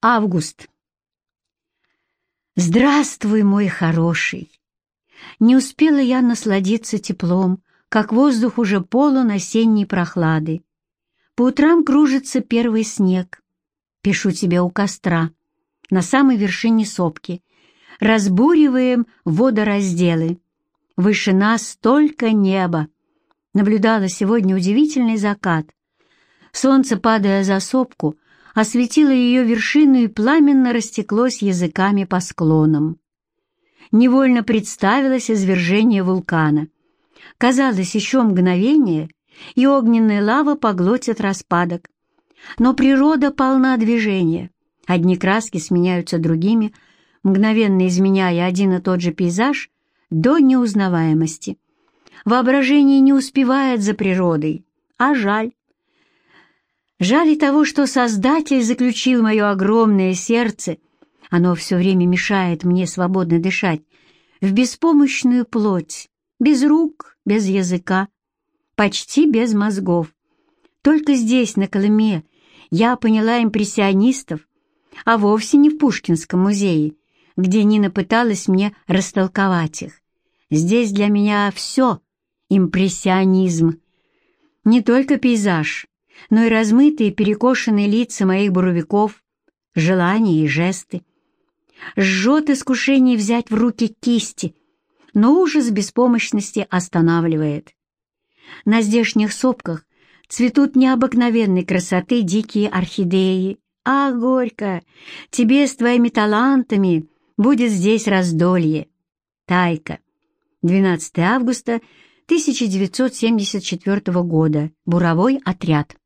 Август. Здравствуй, мой хороший! Не успела я насладиться теплом, как воздух уже полон осенней прохлады. По утрам кружится первый снег. Пишу тебе у костра, на самой вершине сопки. Разбуриваем водоразделы. Выше нас столько неба. Наблюдала сегодня удивительный закат. Солнце, падая за сопку, осветило ее вершину и пламенно растеклось языками по склонам. Невольно представилось извержение вулкана. Казалось, еще мгновение, и огненная лава поглотит распадок. Но природа полна движения. Одни краски сменяются другими, мгновенно изменяя один и тот же пейзаж до неузнаваемости. Воображение не успевает за природой, а жаль. Жаль того, что Создатель заключил мое огромное сердце, оно все время мешает мне свободно дышать, в беспомощную плоть, без рук, без языка, почти без мозгов. Только здесь, на Колыме, я поняла импрессионистов, а вовсе не в Пушкинском музее, где Нина пыталась мне растолковать их. Здесь для меня все импрессионизм. Не только пейзаж, но и размытые перекошенные лица моих буровиков, желания и жесты. Жжет искушение взять в руки кисти, но ужас беспомощности останавливает. На здешних сопках цветут необыкновенной красоты дикие орхидеи. А, Горько, тебе с твоими талантами будет здесь раздолье. Тайка. 12 августа 1974 года. Буровой отряд.